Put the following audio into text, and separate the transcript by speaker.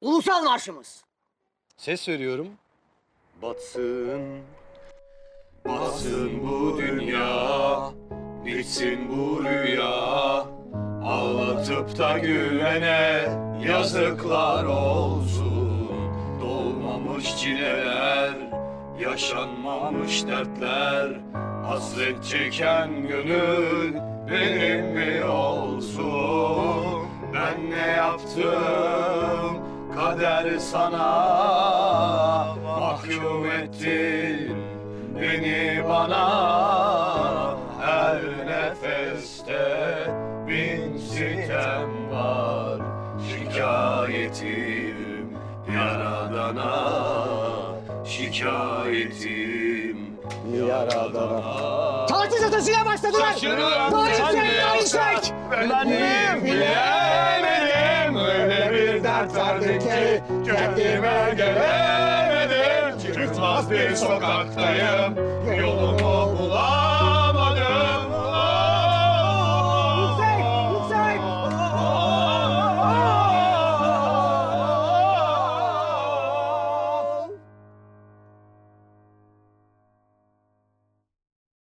Speaker 1: Ulusal marşımız.
Speaker 2: Ses veriyorum.
Speaker 3: Batsın, batsın bu dünya, bitsin bu rüya. Ağlatıp da gülene yazıklar olsun. Dolmamış çileler, yaşanmamış dertler. Hasret çeken gönül benim mi olsun? Ben ne yaptım kader sana mahkum ettin beni bana. Her nefeste bin sitem var şikayetim yaradana. Şikayetim yaradana.
Speaker 1: Taciz ateşine başladılar.
Speaker 3: Şaşırıyorum Vardı ki Kendime gelemedim Çıkmaz bir sokaktayım Yolum